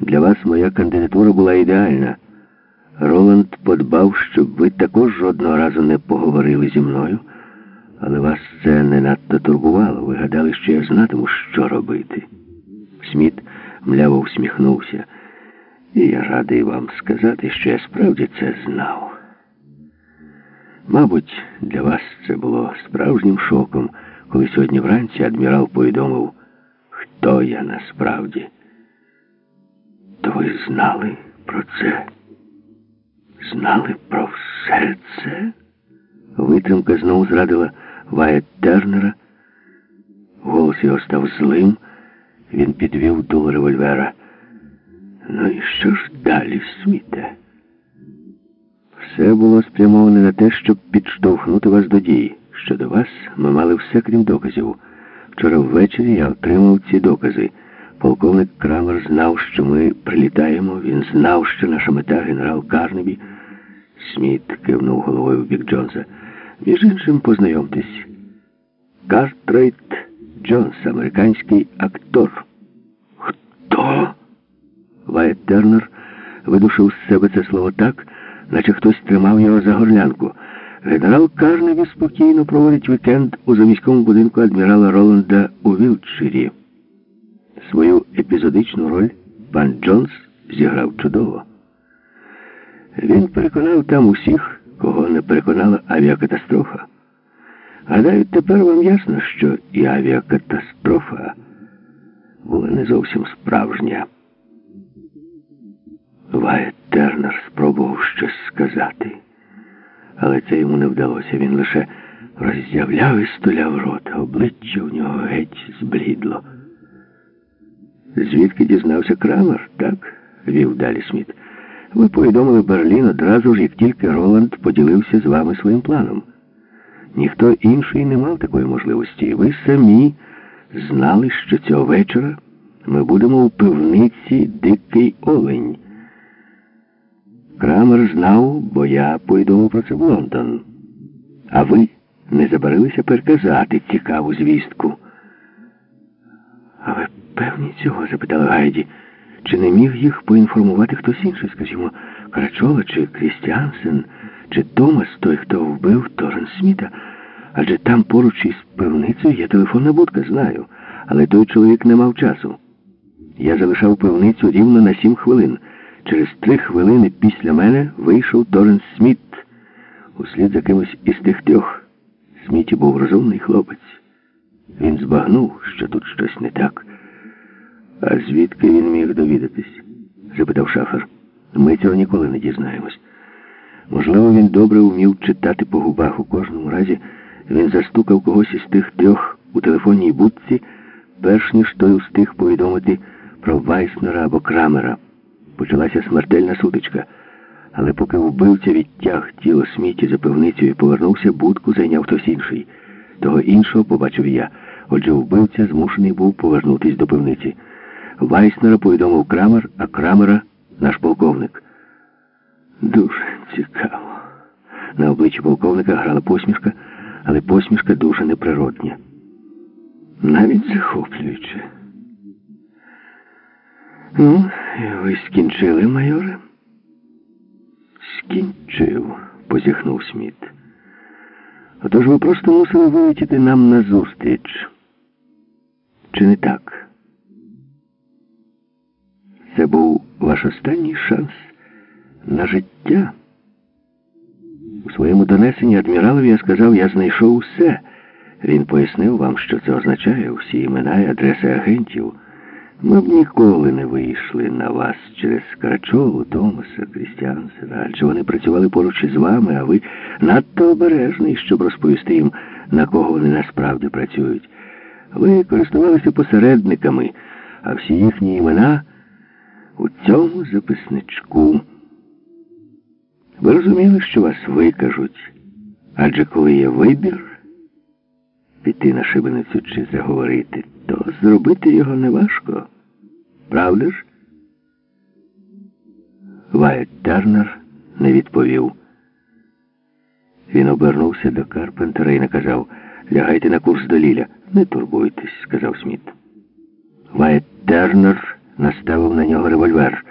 Для вас моя кандидатура була ідеальна. Роланд подбав, щоб ви також жодного разу не поговорили зі мною, але вас це не надто турбувало. Ви гадали, що я знатиму, що робити. Сміт мляво всміхнувся. І я радий вам сказати, що я справді це знав. Мабуть, для вас це було справжнім шоком, коли сьогодні вранці адмірал повідомив, хто я насправді. Ви знали про це? Знали про все це? Витримка знову зрадила Вая Тернера. Голос його став злим. Він підвів дуло револьвера. Ну і що ж далі, Сміте? Все було спрямоване на те, щоб підштовхнути вас до дії. Щодо вас ми мали все, крім доказів. Вчора ввечері я отримав ці докази. Полковник Крамер знав, що ми прилітаємо. Він знав, що наша мета генерал Карнебі. Сміт кивнув головою в бік Джонса. Між іншим, познайомтесь. Картрейт Джонс, американський актор. Хто? Вайт Тернер видушив з себе це слово так, наче хтось тримав його за горлянку. Генерал Карневі спокійно проводить вікенд у заміському будинку адмірала Роланда у Вілчирі. Свою епізодичну роль пан Джонс зіграв чудово. Він переконав там усіх, кого не переконала авіакатастрофа. Гадаю, тепер вам ясно, що і авіакатастрофа була не зовсім справжня. Вайт Тернер спробував щось сказати, але це йому не вдалося. Він лише роззявляв і стуляв рота. Обличчя у нього геть зблідло. Звідки дізнався Крамер, так? вів далі Сміт. Ви повідомили Берлін одразу ж, як тільки Роланд поділився з вами своїм планом. Ніхто інший не мав такої можливості. Ви самі знали, що цього вечора ми будемо у пивниці Дикий Олень. Крамер знав, бо я повідомив про це в Лондон. А ви не забарилися переказати цікаву звістку. А ви певні цього? запитала Гайді. Чи не міг їх поінформувати хтось інший, скажімо, Карачола чи Крістіансен, чи Томас, той, хто вбив Торрен Сміта? Адже там поруч із пивницею є телефонна будка, знаю. Але той чоловік не мав часу. Я залишав пивницю рівно на сім хвилин. Через три хвилини після мене вийшов Торрен Сміт. Услід за кимось із тих трьох. Сміті був розумний хлопець. Він збагнув, що тут щось не так. А звідки він міг довідатись? запитав шафер. Ми цього ніколи не дізнаємось. Можливо, він добре вмів читати по губах. У кожному разі він застукав когось із тих трьох у телефонній будці, перш ніж той устиг повідомити про Вайснера або Крамера. Почалася смертельна сутичка. Але поки вбивця відтяг тіло сміті за пивницю і повернувся, будку зайняв хтось інший. Того іншого побачив я. Отже, вбивця змушений був повернутись до пивниці. Вайснера повідомив Крамер, а Крамера наш полковник. Дуже цікаво. На обличчі полковника грала посмішка, але посмішка дуже неприродня. Навіть захоплююче. Ну, ви скінчили, майоре? Скінчив, позіхнув Сміт. Отож ви просто мусили вилетіти нам назустріч. Чи не так? Це був ваш останній шанс на життя. У своєму донесенні адміралові я сказав, я знайшов усе. Він пояснив вам, що це означає всі імена і адреси агентів. Ми б ніколи не вийшли на вас через Карачову, Томаса, Крістіансена, адже вони працювали поруч із вами, а ви надто обережний, щоб розповісти їм, на кого вони насправді працюють. Ви користувалися посередниками, а всі їхні імена у цьому записничку. Ви розуміли, що вас викажуть, адже коли є вибір піти на шибеницю чи заговорити, то зробити його неважко. Правда ж? Вайт Тернер не відповів. Він обернувся до Карпентера і наказав лягайте на курс до Ліля. Не турбуйтесь, сказав Сміт. Вайт Тернер наставив на нього револьвер.